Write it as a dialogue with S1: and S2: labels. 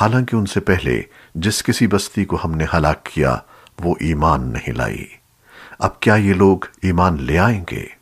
S1: حالانکہ ان سے پہلے جس کسی بستی کو ہم نے ہلاک کیا، وہ ایمان نہیں لائی۔ اب کیا یہ لوگ ایمان لے آئیں گے؟